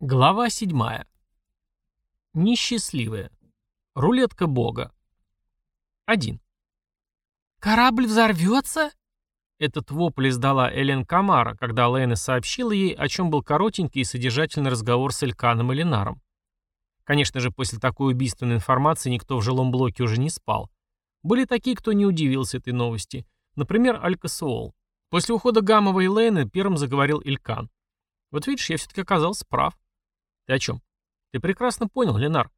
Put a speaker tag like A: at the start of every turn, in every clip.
A: Глава 7. Несчастливая. Рулетка бога. 1.
B: «Корабль взорвется?»
A: Этот вопль издала Элен Камара, когда Лейна сообщила ей, о чем был коротенький и содержательный разговор с Эльканом и Ленаром. Конечно же, после такой убийственной информации никто в жилом блоке уже не спал. Были такие, кто не удивился этой новости. Например, Алькасуол. После ухода Гамова и Лейны первым заговорил Илькан. Вот видишь, я все-таки оказался прав. Ты о чем? Ты прекрасно понял, Ленар.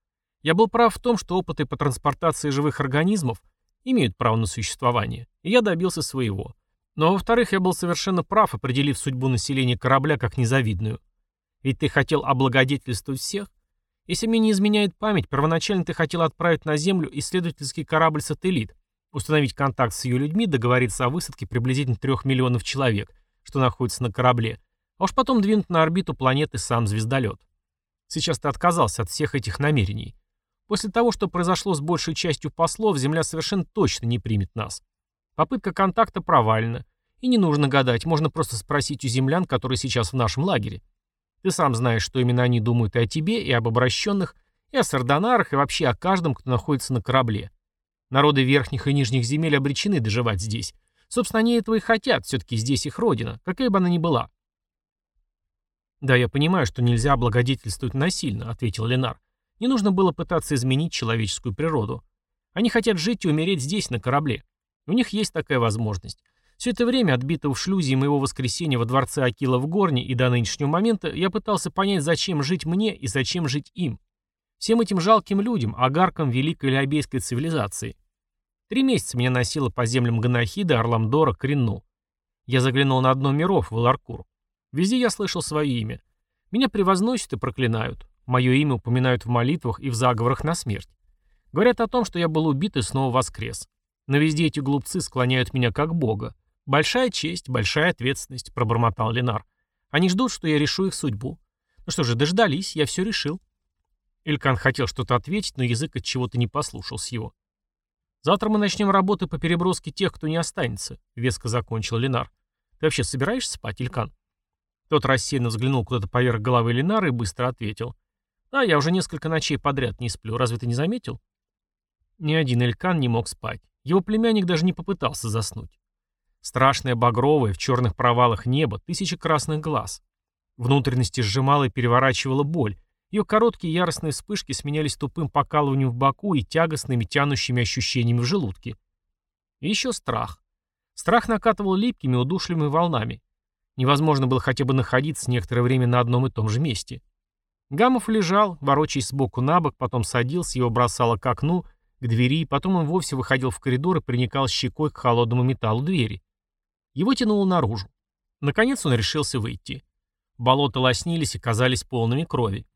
A: Я был прав в том, что опыты по транспортации живых организмов имеют право на существование, и я добился своего. Но, во-вторых, я был совершенно прав, определив судьбу населения корабля как незавидную. Ведь ты хотел облагодетельствовать всех. Если мне не изменяет память, первоначально ты хотел отправить на Землю исследовательский корабль-сателлит, установить контакт с ее людьми, договориться о высадке приблизительно трех миллионов человек, что находится на корабле, а уж потом двинуть на орбиту планеты сам звездолет. Сейчас ты отказался от всех этих намерений. После того, что произошло с большей частью послов, Земля совершенно точно не примет нас. Попытка контакта провальна. И не нужно гадать, можно просто спросить у землян, которые сейчас в нашем лагере. Ты сам знаешь, что именно они думают и о тебе, и об обращенных, и о сардонарах, и вообще о каждом, кто находится на корабле. Народы верхних и нижних земель обречены доживать здесь. Собственно, они этого и хотят, все-таки здесь их родина, какая бы она ни была. «Да, я понимаю, что нельзя благодетельствовать насильно», — ответил Ленар. «Не нужно было пытаться изменить человеческую природу. Они хотят жить и умереть здесь, на корабле. У них есть такая возможность. Все это время, отбитого в шлюзе и моего воскресения во дворце Акила в Горне и до нынешнего момента, я пытался понять, зачем жить мне и зачем жить им. Всем этим жалким людям, агаркам великой лиобейской цивилизации. Три месяца меня носило по землям Ганахида, Орламдора, Кринну. Я заглянул на одно миров, в Эларкур. Везде я слышал свое имя. Меня превозносят и проклинают. Мое имя упоминают в молитвах и в заговорах на смерть. Говорят о том, что я был убит и снова воскрес. Но везде эти глупцы склоняют меня как бога. Большая честь, большая ответственность, пробормотал Ленар. Они ждут, что я решу их судьбу. Ну что же, дождались, я все решил. Илькан хотел что-то ответить, но язык от чего-то не послушался его. Завтра мы начнем работы по переброске тех, кто не останется, веско закончил Ленар. Ты вообще собираешься спать, Илькан? Тот рассеянно взглянул куда-то поверх головы Ленары и быстро ответил. «Да, я уже несколько ночей подряд не сплю. Разве ты не заметил?» Ни один Элькан не мог спать. Его племянник даже не попытался заснуть. Страшное багровое, в черных провалах небо, тысячи красных глаз. Внутренности сжимала и переворачивала боль. Ее короткие яростные вспышки сменялись тупым покалыванием в боку и тягостными тянущими ощущениями в желудке. И еще страх. Страх накатывал липкими, удушливыми волнами. Невозможно было хотя бы находиться некоторое время на одном и том же месте. Гамов лежал, ворочаясь сбоку на бок, потом садился, его бросало к окну, к двери, потом он вовсе выходил в коридор и приникал щекой к холодному металлу двери. Его тянуло наружу. Наконец он решился выйти. Болота лоснились и казались полными крови.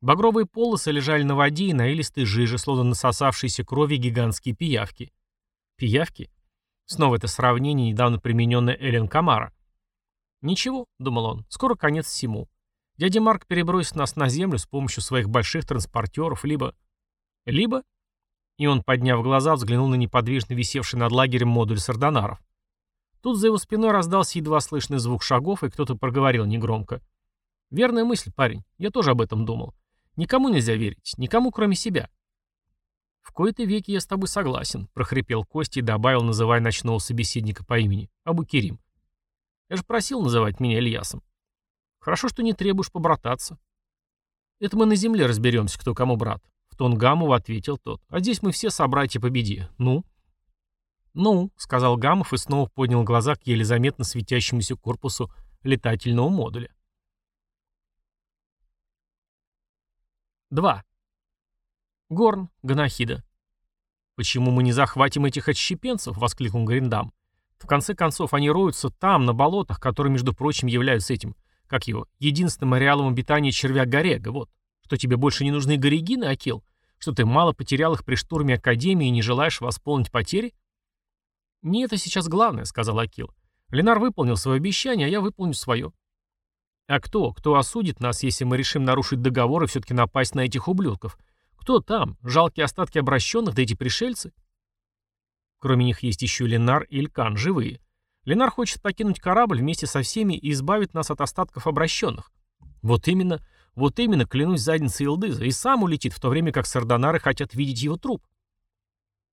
A: Багровые полосы лежали на воде и на илистой жиже, словно насосавшиеся крови гигантские пиявки. Пиявки? Снова это сравнение, недавно примененное Эллен Камара. «Ничего», — думал он, — «скоро конец всему. Дядя Марк перебросит нас на землю с помощью своих больших транспортеров, либо... Либо...» И он, подняв глаза, взглянул на неподвижно висевший над лагерем модуль сардонаров. Тут за его спиной раздался едва слышный звук шагов, и кто-то проговорил негромко. «Верная мысль, парень. Я тоже об этом думал. Никому нельзя верить. Никому, кроме себя». «В кои-то веки я с тобой согласен», — прохрипел Костя и добавил, называя ночного собеседника по имени. «Абу-Керим». Я же просил называть меня Ильясом. Хорошо, что не требуешь побрататься. Это мы на земле разберемся, кто кому брат. В тон Гамову ответил тот. А здесь мы все собратья по беде. Ну? Ну, сказал Гамов и снова поднял глаза к еле заметно светящемуся корпусу летательного модуля. 2. Горн, Ганахида. «Почему мы не захватим этих отщепенцев?» — воскликнул Гриндам. В конце концов, они роются там, на болотах, которые, между прочим, являются этим, как его, единственным ареалом обитания червя Горега, вот. Что тебе больше не нужны горегины, Акил? Что ты мало потерял их при штурме Академии и не желаешь восполнить потери? Не это сейчас главное, сказал Акил. Ленар выполнил свое обещание, а я выполню свое. А кто? Кто осудит нас, если мы решим нарушить договор и все-таки напасть на этих ублюдков? Кто там? Жалкие остатки обращенных, да эти пришельцы? Кроме них есть еще Ленар и Илькан, живые. Ленар хочет покинуть корабль вместе со всеми и избавить нас от остатков обращенных. Вот именно. Вот именно, клянусь задницей Илдыза, и сам улетит, в то время как сардонары хотят видеть его труп.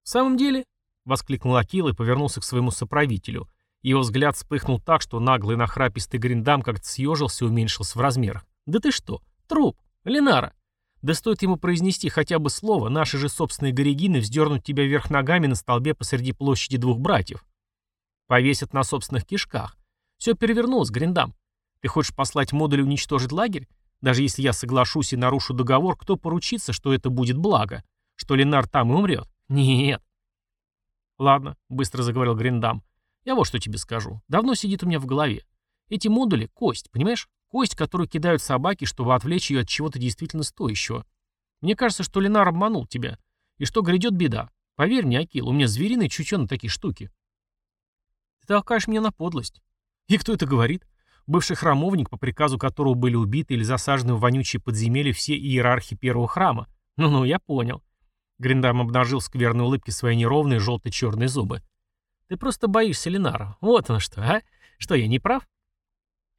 A: «В самом деле?» — воскликнул Акил и повернулся к своему соправителю. Его взгляд вспыхнул так, что наглый нахрапистый гриндам как-то съежился и уменьшился в размерах. «Да ты что? Труп! Ленара! Да стоит ему произнести хотя бы слово, наши же собственные горегины вздернут тебя вверх ногами на столбе посреди площади двух братьев. Повесят на собственных кишках. Все перевернулось, Гриндам. Ты хочешь послать модуль уничтожить лагерь? Даже если я соглашусь и нарушу договор, кто поручится, что это будет благо? Что Ленар там и умрет? Нет. Ладно, быстро заговорил Гриндам. Я вот что тебе скажу. Давно сидит у меня в голове. Эти модули — кость, понимаешь? Кость, которую кидают собаки, чтобы отвлечь ее от чего-то действительно стоящего. Мне кажется, что Ленар обманул тебя. И что грядет беда. Поверь мне, Акил, у меня звериное чутье на такие штуки. Ты толкаешь меня на подлость. И кто это говорит? Бывший храмовник, по приказу которого были убиты или засажены в вонючие подземелья все иерархи первого храма. Ну-ну, я понял. Гриндам обнажил скверной улыбки свои неровные желто-черные зубы. Ты просто боишься Ленара. Вот оно что, а? Что, я не прав?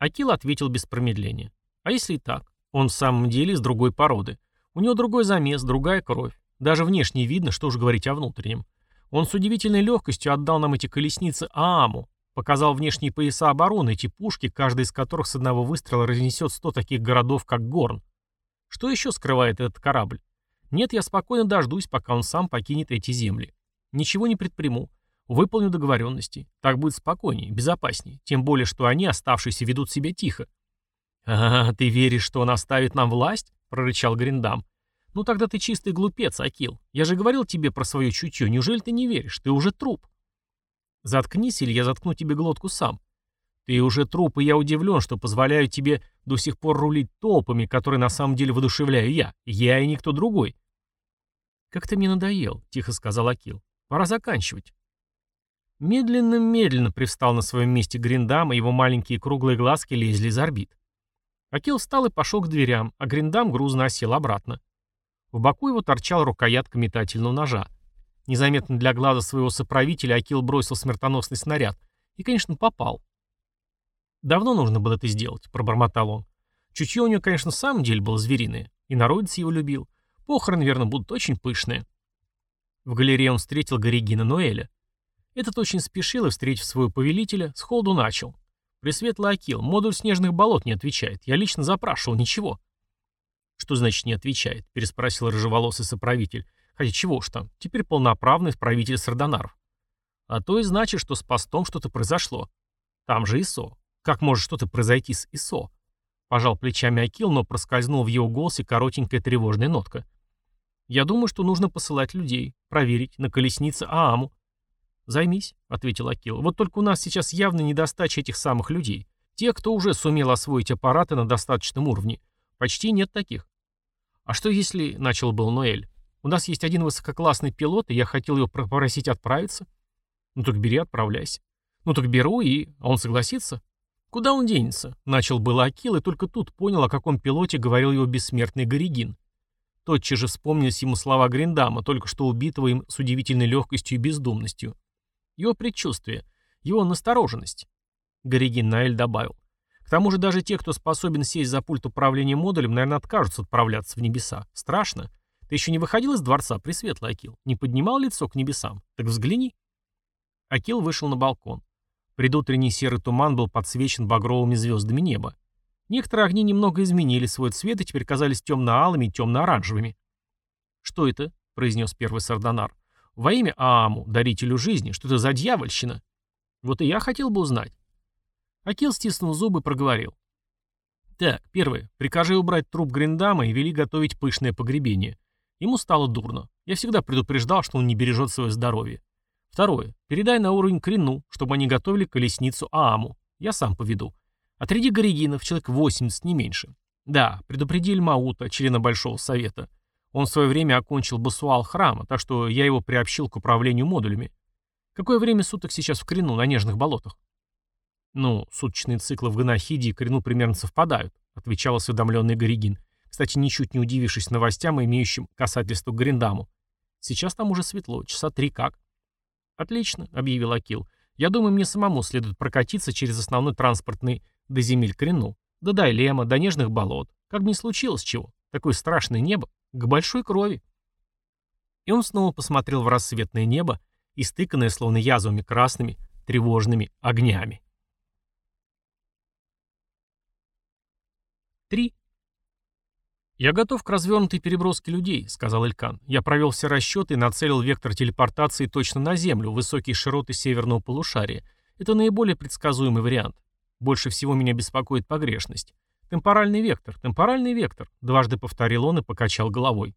A: Акил ответил без промедления. А если и так? Он в самом деле из другой породы. У него другой замес, другая кровь. Даже внешне видно, что уж говорить о внутреннем. Он с удивительной легкостью отдал нам эти колесницы Ааму, Показал внешние пояса обороны, эти пушки, каждая из которых с одного выстрела разнесет сто таких городов, как Горн. Что еще скрывает этот корабль? Нет, я спокойно дождусь, пока он сам покинет эти земли. Ничего не предприму. Выполню договоренности. Так будет спокойнее, безопаснее. Тем более, что они, оставшиеся, ведут себя тихо. «А, ты веришь, что он оставит нам власть?» — прорычал Гриндам. «Ну тогда ты чистый глупец, Акил. Я же говорил тебе про свое чутье. Неужели ты не веришь? Ты уже труп». Заткнись, или я заткну тебе глотку сам. Ты уже труп, и я удивлен, что позволяю тебе до сих пор рулить толпами, которые на самом деле воодушевляю я. Я и никто другой. «Как ты мне надоел», — тихо сказал Акил. «Пора заканчивать». Медленно-медленно привстал на своем месте Гриндам, и его маленькие круглые глазки лезли из орбит. Акил встал и пошел к дверям, а Гриндам грузно осел обратно. В боку его торчала рукоятка метательного ножа. Незаметно для глаза своего соправителя Акил бросил смертоносный снаряд. И, конечно, попал. «Давно нужно было это сделать», — пробормотал он. Чутье у него, конечно, в самом деле было звериное. И народец его любил. Похороны, верно, будут очень пышные. В галерее он встретил Горегина Ноэля. Этот очень спешил и, встретив своего повелителя, с холоду начал. «Пресветлый Акил, модуль снежных болот не отвечает. Я лично запрашивал, ничего». «Что значит не отвечает?» — переспросил рыжеволосый соправитель. Хотя чего уж там, теперь полноправный правитель Сардонаров. А то и значит, что с постом что-то произошло. Там же ИСО. Как может что-то произойти с ИСО? Пожал плечами Акил, но проскользнул в его голосе коротенькая тревожная нотка. Я думаю, что нужно посылать людей, проверить, на колеснице Ааму. «Займись», — ответил Акил. «Вот только у нас сейчас явно недостача этих самых людей. Те, кто уже сумел освоить аппараты на достаточном уровне. Почти нет таких». «А что если...» — начал был Ноэль. У нас есть один высококлассный пилот, и я хотел его попросить отправиться. Ну так бери, отправляйся. Ну так беру, и... А он согласится? Куда он денется? Начал было Акил, и только тут понял, о каком пилоте говорил его бессмертный Горигин. Тотчас же вспомнились ему слова Гриндама, только что убитого им с удивительной легкостью и бездумностью. Его предчувствие, его настороженность. Горигин Наэль добавил. К тому же даже те, кто способен сесть за пульт управления модулем, наверное, откажутся отправляться в небеса. Страшно. Ты еще не выходил из дворца, Пресветлый Акил? Не поднимал лицо к небесам? Так взгляни. Акил вышел на балкон. Предутренний серый туман был подсвечен багровыми звездами неба. Некоторые огни немного изменили свой цвет и теперь казались темно-алыми и темно-оранжевыми. «Что это?» — произнес первый сардонар. «Во имя Ааму, дарителю жизни, что это за дьявольщина?» «Вот и я хотел бы узнать». Акил стиснул зубы и проговорил. «Так, первое. Прикажи убрать труп Гриндама и вели готовить пышное погребение. Ему стало дурно. Я всегда предупреждал, что он не бережет свое здоровье. Второе. Передай на уровень Крину, чтобы они готовили колесницу Ааму. Я сам поведу. Отряди Горегинов, человек 80, не меньше. Да, предупреди Маута, члена Большого Совета. Он в свое время окончил басуал храма, так что я его приобщил к управлению модулями. Какое время суток сейчас в Крину, на нежных болотах? Ну, суточные циклы в Ганахиде и Крину примерно совпадают, отвечал осведомленный Горегин кстати, ничуть не удивившись новостям, имеющим касательство к Гриндаму. Сейчас там уже светло, часа три как. «Отлично», — объявил Акил. «Я думаю, мне самому следует прокатиться через основной транспортный до земель Крину, до Дайлема, до Нежных болот. Как бы ни случилось чего. Такое страшное небо. К большой крови. И он снова посмотрел в рассветное небо, истыканное словно язвами красными, тревожными огнями. 3. «Я готов к развернутой переброске людей», — сказал Элькан. «Я провел все расчеты и нацелил вектор телепортации точно на Землю, высокие широты северного полушария. Это наиболее предсказуемый вариант. Больше всего меня беспокоит погрешность. Темпоральный вектор, темпоральный вектор», — дважды повторил он и покачал головой.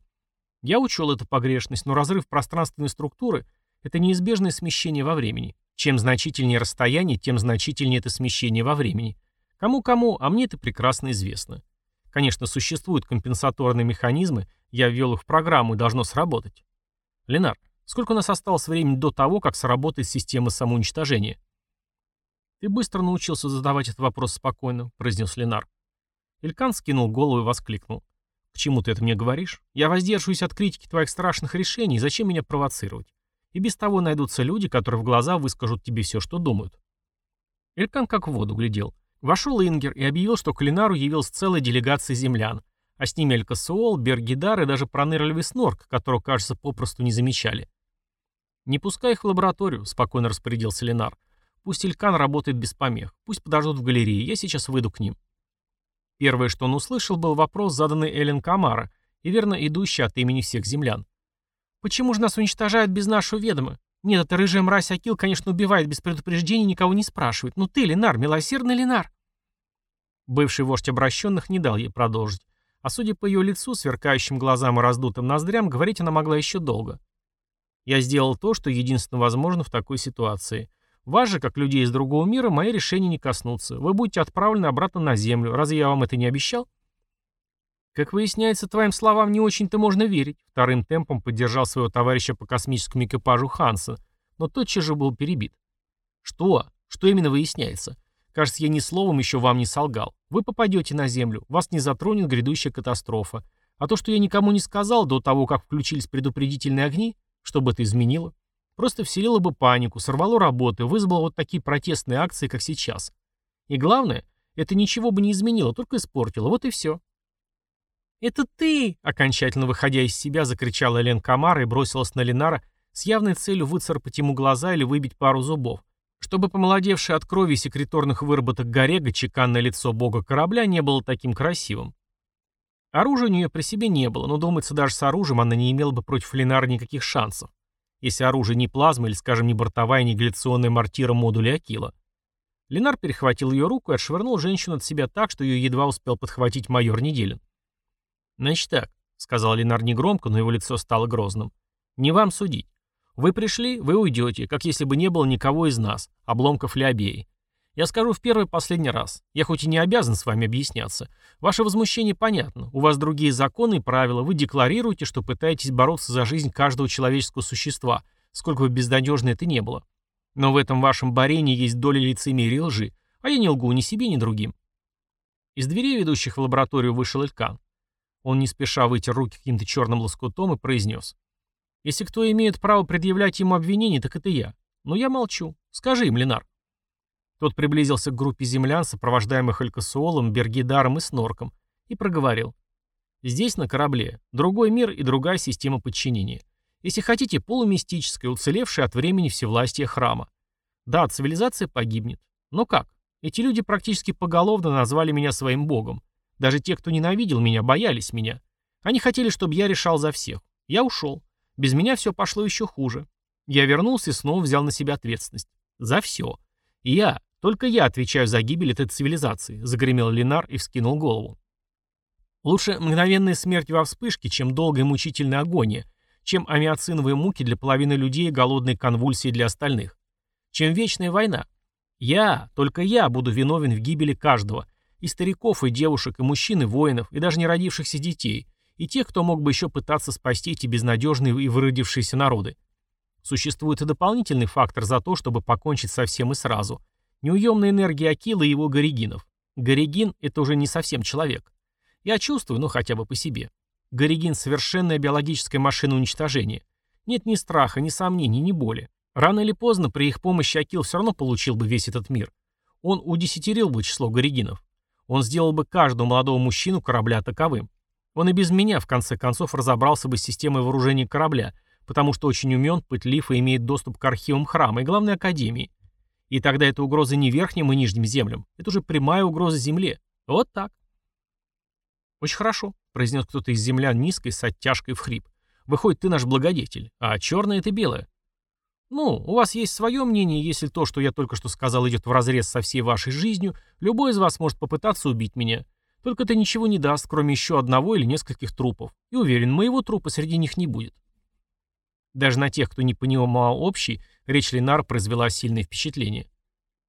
A: Я учел эту погрешность, но разрыв пространственной структуры — это неизбежное смещение во времени. Чем значительнее расстояние, тем значительнее это смещение во времени. Кому-кому, а мне это прекрасно известно. Конечно, существуют компенсаторные механизмы, я ввел их в программу и должно сработать. Ленар, сколько у нас осталось времени до того, как сработает система самоуничтожения? Ты быстро научился задавать этот вопрос спокойно, произнес Ленар. Илькан скинул голову и воскликнул. К чему ты это мне говоришь? Я воздерживаюсь от критики твоих страшных решений, зачем меня провоцировать? И без того найдутся люди, которые в глаза выскажут тебе все, что думают. Элькан как в воду глядел. Вошел Ингер и объявил, что к Линару явилась целая делегация землян, а с ними Элькасуол, Бергидар и даже Проныр Снорк, которого, кажется, попросту не замечали. «Не пускай их в лабораторию», — спокойно распорядился Ленар. «Пусть Илькан работает без помех. Пусть подождут в галерее. Я сейчас выйду к ним». Первое, что он услышал, был вопрос, заданный Эллен Камара, и верно идущий от имени всех землян. «Почему же нас уничтожают без нашего ведома? Нет, эта рыжая мразь Акил, конечно, убивает без предупреждения, никого не спрашивает. Ну ты, Ленар, милосердный Ленар!» Бывший вождь обращенных не дал ей продолжить. А судя по ее лицу, сверкающим глазам и раздутым ноздрям, говорить она могла еще долго. Я сделал то, что единственно возможно в такой ситуации. Вас же, как людей из другого мира, мои решения не коснутся. Вы будете отправлены обратно на Землю. Разве я вам это не обещал? Как выясняется, твоим словам не очень-то можно верить. Вторым темпом поддержал своего товарища по космическому экипажу Ханса, но тотчас же был перебит. Что? Что именно выясняется? Кажется, я ни словом еще вам не солгал. Вы попадете на Землю, вас не затронет грядущая катастрофа. А то, что я никому не сказал до того, как включились предупредительные огни, что бы это изменило? Просто вселило бы панику, сорвало работы, вызвало вот такие протестные акции, как сейчас. И главное, это ничего бы не изменило, только испортило. Вот и все. «Это ты!» — окончательно выходя из себя, закричала Элен Камара и бросилась на Ленара с явной целью выцарапать ему глаза или выбить пару зубов чтобы помолодевшее от крови и секреторных выработок Горега чеканное лицо бога корабля не было таким красивым. Оружия у нее при себе не было, но, думается, даже с оружием она не имела бы против Ленара никаких шансов. Если оружие не плазма или, скажем, не бортовая негаляционная мортира модуля Акила. Ленар перехватил ее руку и отшвырнул женщину от себя так, что ее едва успел подхватить майор Неделин. «Значит так», — сказал Ленар негромко, но его лицо стало грозным. «Не вам судить. Вы пришли, вы уйдете, как если бы не было никого из нас, обломков Леобеи. Я скажу в первый и последний раз. Я хоть и не обязан с вами объясняться. Ваше возмущение понятно. У вас другие законы и правила. Вы декларируете, что пытаетесь бороться за жизнь каждого человеческого существа, сколько бы безнадежно это не было. Но в этом вашем борении есть доля лицемерия и лжи, а я не лгу ни себе, ни другим. Из дверей, ведущих в лабораторию, вышел Элькан. Он не спеша вытер руки каким-то черным лоскутом и произнес. Если кто имеет право предъявлять ему обвинение, так это я. Но я молчу. Скажи им, Ленар. Тот приблизился к группе землян, сопровождаемых Алькасуолом, Бергидаром и Снорком, и проговорил. Здесь, на корабле, другой мир и другая система подчинения. Если хотите, полумистическая, уцелевшая от времени всевластия храма. Да, цивилизация погибнет. Но как? Эти люди практически поголовно назвали меня своим богом. Даже те, кто ненавидел меня, боялись меня. Они хотели, чтобы я решал за всех. Я ушел. Без меня все пошло еще хуже. Я вернулся и снова взял на себя ответственность. За все. Я, только я отвечаю за гибель этой цивилизации, загремел Ленар и вскинул голову. Лучше мгновенная смерть во вспышке, чем долгая мучительная агония, чем амиоциновые муки для половины людей и голодные конвульсии для остальных. Чем вечная война. Я, только я буду виновен в гибели каждого. И стариков, и девушек, и мужчин, и воинов, и даже не родившихся детей и тех, кто мог бы еще пытаться спасти эти безнадежные и выродившиеся народы. Существует и дополнительный фактор за то, чтобы покончить со всем и сразу. Неуемная энергия Акила и его горигинов. Горигин – это уже не совсем человек. Я чувствую, ну хотя бы по себе. Горигин – совершенная биологическая машина уничтожения. Нет ни страха, ни сомнений, ни боли. Рано или поздно при их помощи Акил все равно получил бы весь этот мир. Он удесятерил бы число горигинов. Он сделал бы каждого молодого мужчину корабля таковым. Он и без меня, в конце концов, разобрался бы с системой вооружения корабля, потому что очень умен, пытлив и имеет доступ к архивам храма и главной академии. И тогда это угроза не верхним и нижним землям, это уже прямая угроза земле. Вот так. «Очень хорошо», — произнес кто-то из землян низкой с оттяжкой в хрип. «Выходит, ты наш благодетель, а черное — это белое». «Ну, у вас есть свое мнение, если то, что я только что сказал, идет вразрез со всей вашей жизнью, любой из вас может попытаться убить меня. Только это ничего не даст, кроме еще одного или нескольких трупов. И уверен, моего трупа среди них не будет». Даже на тех, кто не понимал общий, речь Ленар произвела сильное впечатление.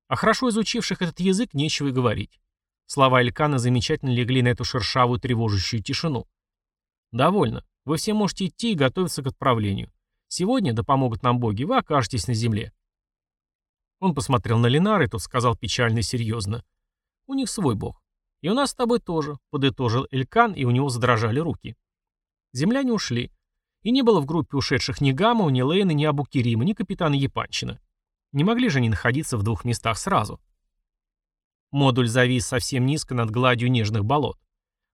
A: А хорошо изучивших этот язык нечего и говорить. Слова Элькана замечательно легли на эту шершавую тревожащую тишину. «Довольно. Вы все можете идти и готовиться к отправлению. Сегодня, да помогут нам боги, вы окажетесь на земле». Он посмотрел на Ленара, и тот сказал печально и серьезно. «У них свой бог. И у нас с тобой тоже», — подытожил Элькан, и у него задрожали руки. Земляне ушли. И не было в группе ушедших ни Гамова, ни Лейна, ни Абукирима, ни капитана Епанчина. Не могли же они находиться в двух местах сразу. Модуль завис совсем низко над гладью нежных болот.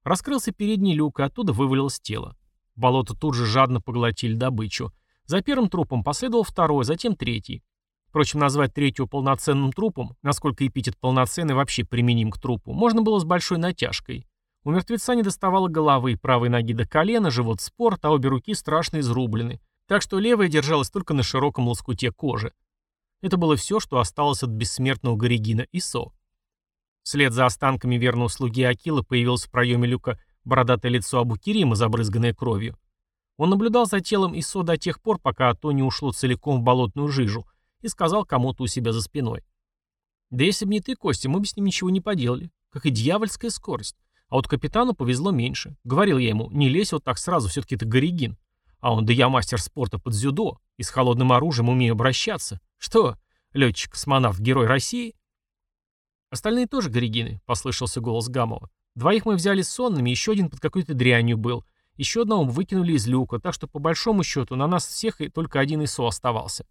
A: Раскрылся передний люк, и оттуда вывалилось тело. Болото тут же жадно поглотили добычу. За первым трупом последовал второй, затем третий. Впрочем, назвать третьего полноценным трупом, насколько эпитет полноценный вообще применим к трупу, можно было с большой натяжкой. У мертвеца не доставало головы, правой ноги до колена, живот спорт, а обе руки страшно изрублены. Так что левая держалась только на широком лоскуте кожи. Это было все, что осталось от бессмертного Горегина Исо. Вслед за останками верного слуги Акила появилось в проеме люка бородатое лицо Абукирима, забрызганное кровью. Он наблюдал за телом Исо до тех пор, пока то не ушло целиком в болотную жижу, и сказал кому-то у себя за спиной. «Да если бы не ты, Костя, мы бы с ним ничего не поделали. Как и дьявольская скорость. А вот капитану повезло меньше. Говорил я ему, не лезь вот так сразу, все-таки это Горегин. А он, да я мастер спорта под дзюдо, и с холодным оружием умею обращаться. Что, летчик-космонавт, герой России?» «Остальные тоже горегины», — послышался голос Гамова. «Двоих мы взяли сонными, еще один под какой-то дрянью был. Еще одного выкинули из люка, так что по большому счету на нас всех и только один ИСО оставался».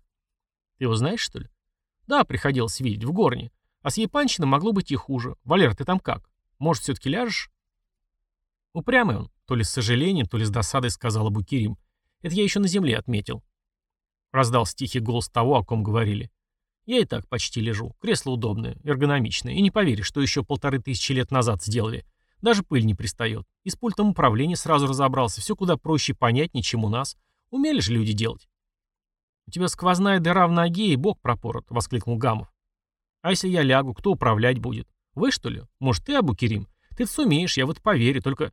A: «Ты его знаешь, что ли?» «Да, приходилось видеть, в горне. А с Епанчином могло быть и хуже. Валер, ты там как? Может, все-таки ляжешь?» Упрямый он, то ли с сожалением, то ли с досадой сказал Абукирим. Это я еще на земле отметил. Раздался тихий голос того, о ком говорили. Я и так почти лежу. Кресло удобное, эргономичное. И не поверишь, что еще полторы тысячи лет назад сделали. Даже пыль не пристает. И с пультом управления сразу разобрался. Все куда проще и понятнее, чем у нас. Умели же люди делать. «У тебя сквозная дыра в ноге и бок пропорот», — воскликнул Гамов. «А если я лягу, кто управлять будет? Вы, что ли? Может, ты, Абукерим? Ты сумеешь, я вот поверю, только...»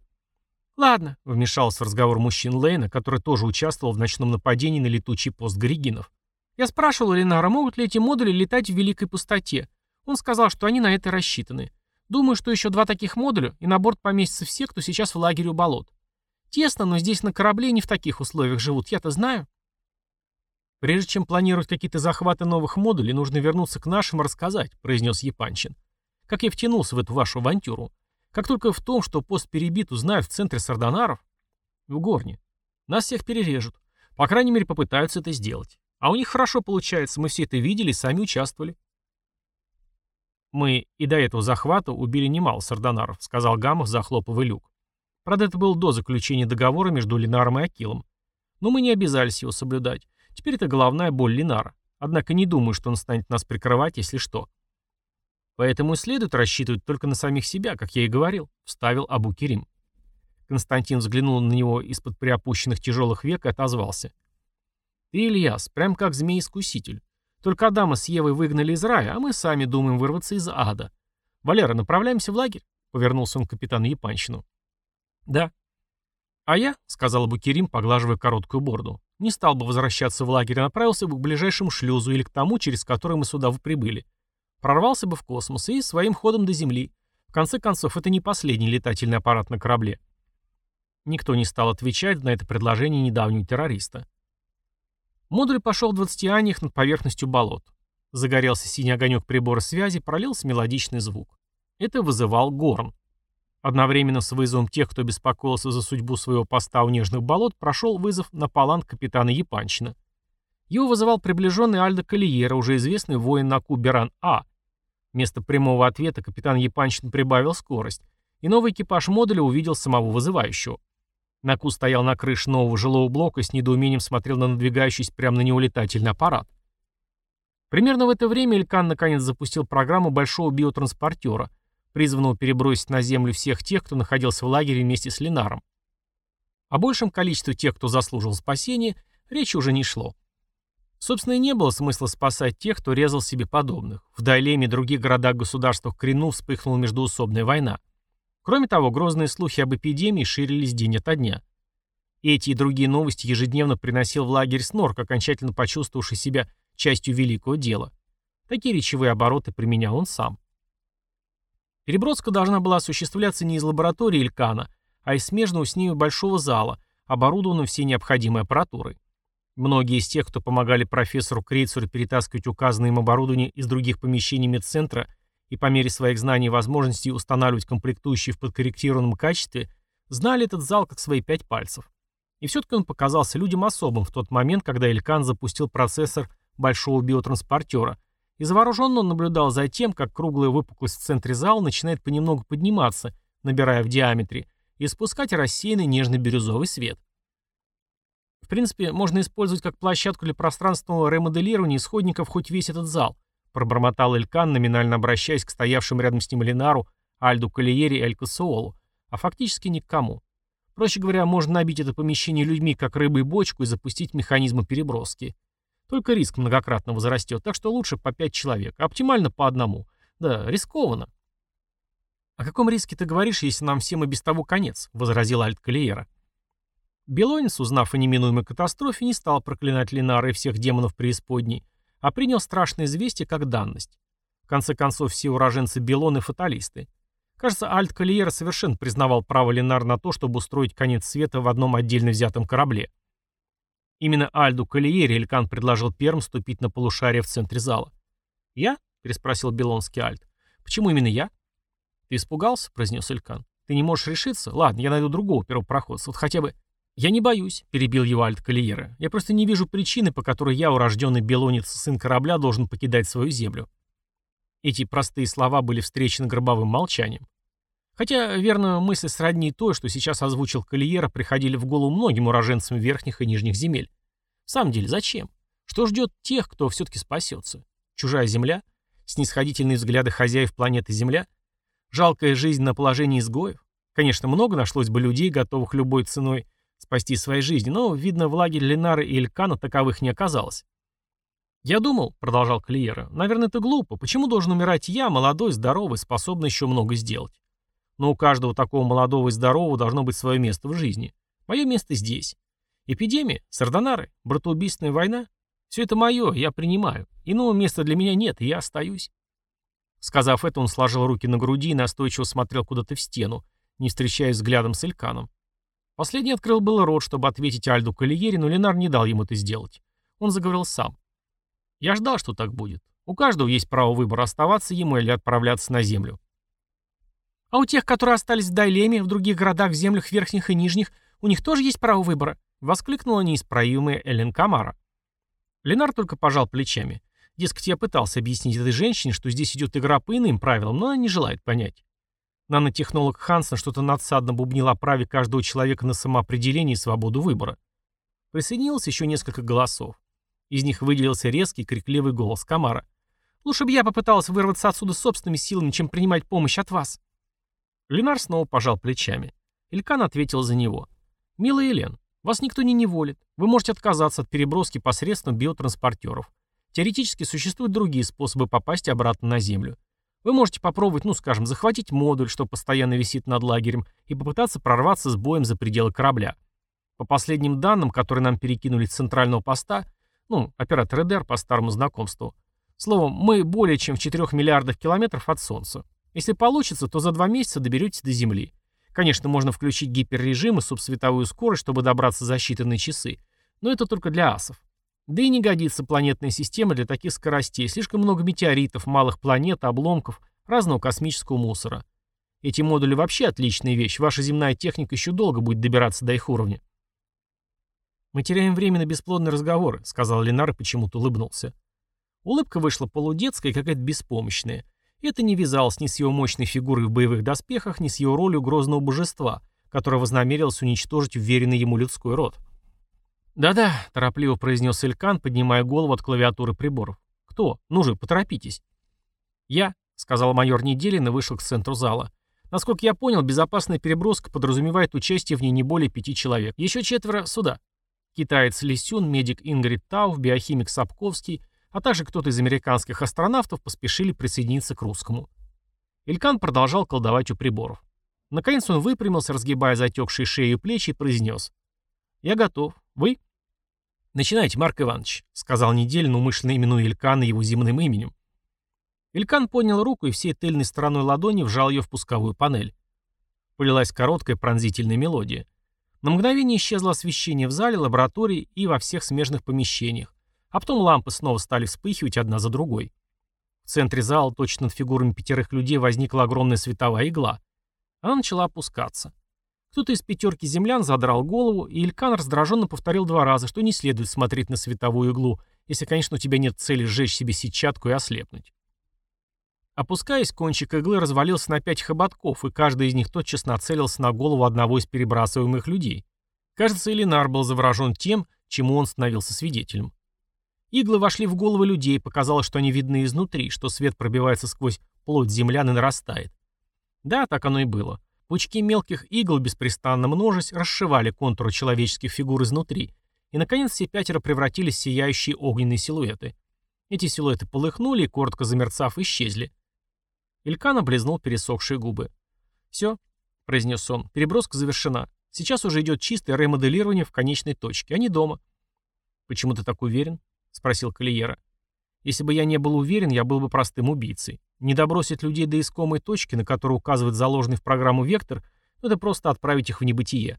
A: «Ладно», — вмешался в разговор мужчин Лейна, который тоже участвовал в ночном нападении на летучий пост Горигинов. Я спрашивал Ленара, могут ли эти модули летать в великой пустоте. Он сказал, что они на это рассчитаны. Думаю, что еще два таких модуля, и на борт поместятся все, кто сейчас в лагере у болот. Тесно, но здесь на корабле не в таких условиях живут, я-то знаю. Прежде чем планировать какие-то захваты новых модулей, нужно вернуться к нашим и рассказать, произнес Епанчин. Как я втянулся в эту вашу авантюру. Как только в том, что пост перебит, узнают в центре сардонаров, в Горне, нас всех перережут. По крайней мере, попытаются это сделать. А у них хорошо получается, мы все это видели сами участвовали. Мы и до этого захвата убили немало сардонаров, сказал Гамов, захлопывая люк. Правда, это было до заключения договора между Линаром и Акилом. Но мы не обязались его соблюдать. Теперь это головная боль Линара. Однако не думаю, что он станет нас прикрывать, если что. Поэтому и следует рассчитывать только на самих себя, как я и говорил, вставил Абу Керим. Константин взглянул на него из-под приопущенных тяжелых век и отозвался. Ты, Ильяс, прям как змей-искуситель. Только Адама с Евой выгнали из рая, а мы сами думаем вырваться из ада. Валера, направляемся в лагерь? Повернулся он к капитану Япанщину. Да. А я, сказал Букерим, поглаживая короткую борду, не стал бы возвращаться в лагерь, а направился бы к ближайшему шлюзу или к тому, через который мы сюда прибыли. Прорвался бы в космос и своим ходом до Земли. В конце концов, это не последний летательный аппарат на корабле. Никто не стал отвечать на это предложение недавнего террориста. Модуль пошел в 20 аниях над поверхностью болот. Загорелся синий огонек прибора связи, пролился мелодичный звук. Это вызывал горн. Одновременно с вызовом тех, кто беспокоился за судьбу своего поста у нежных болот, прошел вызов на паланг капитана Япанчина. Его вызывал приближенный Альдо Калиера, уже известный воин на Куберан-А. Вместо прямого ответа капитан Епанчин прибавил скорость, и новый экипаж модуля увидел самого вызывающего. Наку стоял на крыше нового жилого блока и с недоумением смотрел на надвигающийся прямо на него летательный аппарат. Примерно в это время Элькан наконец запустил программу большого биотранспортера, призванного перебросить на Землю всех тех, кто находился в лагере вместе с Ленаром. О большем количестве тех, кто заслужил спасения, речи уже не шло. Собственно, и не было смысла спасать тех, кто резал себе подобных. В Дайлеме и других городах-государствах Крину вспыхнула междуусобная война. Кроме того, грозные слухи об эпидемии ширились день ото дня. Эти и другие новости ежедневно приносил в лагерь Снорк, окончательно почувствовавший себя частью великого дела. Такие речевые обороты применял он сам. Переброска должна была осуществляться не из лаборатории Илькана, а из смежного с ней большого зала, оборудованного всей необходимой аппаратурой. Многие из тех, кто помогали профессору Крейцеру перетаскивать указанное им оборудование из других помещений медцентра и по мере своих знаний и возможностей устанавливать комплектующие в подкорректированном качестве, знали этот зал как свои пять пальцев. И все-таки он показался людям особым в тот момент, когда Элькан запустил процессор большого биотранспортера, и завороженно он наблюдал за тем, как круглая выпуклость в центре зала начинает понемногу подниматься, набирая в диаметре, и спускать рассеянный нежно-бирюзовый свет. В принципе, можно использовать как площадку для пространственного ремоделирования исходников хоть весь этот зал, пробормотал Элькан, номинально обращаясь к стоявшим рядом с ним Ленару, Альду Калиери и Эль а фактически ни к кому. Проще говоря, можно набить это помещение людьми, как рыбой бочку, и запустить механизмы переброски. Только риск многократно возрастет, так что лучше по пять человек, а оптимально по одному. Да, рискованно. «О каком риске ты говоришь, если нам всем и без того конец?» — возразил Альт Калиера. Белонец, узнав о неминуемой катастрофе, не стал проклинать Ленара и всех демонов преисподней, а принял страшное известие как данность. В конце концов, все уроженцы Белоны — фаталисты. Кажется, Альт Калиера совершенно признавал право Ленар на то, чтобы устроить конец света в одном отдельно взятом корабле. Именно Альду Калиере Элькан предложил первым ступить на полушарие в центре зала. «Я?» — переспросил Белонский Альт. «Почему именно я?» «Ты испугался?» — произнес Элькан. «Ты не можешь решиться? Ладно, я найду другого первопроходца. Вот хотя бы «Я не боюсь», — перебил его Альт Калиера. «Я просто не вижу причины, по которой я, урожденный белонец, сын корабля, должен покидать свою землю». Эти простые слова были встречены гробовым молчанием. Хотя, верно, мысли сродни той, что сейчас озвучил Калиера, приходили в голову многим уроженцам верхних и нижних земель. В самом деле, зачем? Что ждет тех, кто все-таки спасется? Чужая земля? Снисходительные взгляды хозяев планеты Земля? Жалкая жизнь на положении изгоев? Конечно, много нашлось бы людей, готовых любой ценой спасти свои жизни, но, видно, в лагере Ленары и Элькана таковых не оказалось. «Я думал», — продолжал Клиера, — «наверное, это глупо. Почему должен умирать я, молодой, здоровый, способный еще много сделать? Но у каждого такого молодого и здорового должно быть свое место в жизни. Мое место здесь. Эпидемия, сардонары, братоубийственная война — все это мое, я принимаю. Иного места для меня нет, и я остаюсь». Сказав это, он сложил руки на груди и настойчиво смотрел куда-то в стену, не встречаясь взглядом с Эльканом. Последний открыл было рот, чтобы ответить Альду Калиери, но Ленар не дал ему это сделать. Он заговорил сам. «Я ждал, что так будет. У каждого есть право выбора, оставаться ему или отправляться на землю». «А у тех, которые остались в Дайлеме, в других городах, землях верхних и нижних, у них тоже есть право выбора?» — воскликнула неисправимая Элен Камара. Ленар только пожал плечами. Дескать, я пытался объяснить этой женщине, что здесь идет игра по иным правилам, но она не желает понять. Нанотехнолог Хансен что-то надсадно бубнил о праве каждого человека на самоопределение и свободу выбора. Присоединилось еще несколько голосов. Из них выделился резкий, крикливый голос Камара. «Лучше бы я попыталась вырваться отсюда собственными силами, чем принимать помощь от вас». Ленар снова пожал плечами. Илькан ответил за него. «Милая Елен, вас никто не неволит. Вы можете отказаться от переброски посредством биотранспортеров. Теоретически существуют другие способы попасть обратно на Землю. Вы можете попробовать, ну скажем, захватить модуль, что постоянно висит над лагерем, и попытаться прорваться с боем за пределы корабля. По последним данным, которые нам перекинули с центрального поста, ну, оператор ЭДР по старому знакомству, словом, мы более чем в 4 миллиардах километров от Солнца. Если получится, то за два месяца доберетесь до Земли. Конечно, можно включить гиперрежим и субсветовую скорость, чтобы добраться за считанные часы, но это только для асов. Да и не годится планетная система для таких скоростей. Слишком много метеоритов, малых планет, обломков, разного космического мусора. Эти модули вообще отличная вещь. Ваша земная техника еще долго будет добираться до их уровня. «Мы теряем время на бесплодные разговоры», — сказал Ленар и почему-то улыбнулся. Улыбка вышла полудетская и какая-то беспомощная. Это не вязалось ни с его мощной фигурой в боевых доспехах, ни с его ролью грозного божества, которое вознамерилось уничтожить уверенный ему людской род. «Да-да», — торопливо произнес Элькан, поднимая голову от клавиатуры приборов. «Кто? Ну же, поторопитесь». «Я», — сказал майор Неделин и вышел к центру зала. «Насколько я понял, безопасная переброска подразумевает участие в ней не более пяти человек. Еще четверо сюда». Китаец Лисюн, медик Ингрид Тауф, биохимик Сапковский, а также кто-то из американских астронавтов поспешили присоединиться к русскому. Илькан продолжал колдовать у приборов. Наконец он выпрямился, разгибая затекшие шею и плечи, и произнес. «Я готов. Вы?» «Начинайте, Марк Иванович», — сказал Неделин, умышленно именуя Илькана его земным именем. Илькан поднял руку и всей тыльной стороной ладони вжал ее в пусковую панель. Полилась короткая пронзительная мелодия. На мгновение исчезло освещение в зале, лаборатории и во всех смежных помещениях, а потом лампы снова стали вспыхивать одна за другой. В центре зала, точно над фигурами пятерых людей, возникла огромная световая игла. Она начала опускаться. Кто-то из пятерки землян задрал голову, и Илькан раздраженно повторил два раза, что не следует смотреть на световую иглу, если, конечно, у тебя нет цели сжечь себе сетчатку и ослепнуть. Опускаясь, кончик иглы развалился на пять хоботков, и каждый из них тотчас нацелился на голову одного из перебрасываемых людей. Кажется, Элинар был заворожен тем, чему он становился свидетелем. Иглы вошли в головы людей, показалось, что они видны изнутри, что свет пробивается сквозь плоть землян и нарастает. Да, так оно и было. Пучки мелких игл, беспрестанно множесть, расшивали контуры человеческих фигур изнутри, и, наконец, все пятеро превратились в сияющие огненные силуэты. Эти силуэты полыхнули и, коротко замерцав, исчезли. Илькан облизнул пересохшие губы. «Все», — произнес он, — «переброска завершена. Сейчас уже идет чистое ремоделирование в конечной точке. Они дома». «Почему ты так уверен?» — спросил Калиера. «Если бы я не был уверен, я был бы простым убийцей. Не добросить людей до искомой точки, на которую указывает заложенный в программу вектор, ну, это просто отправить их в небытие.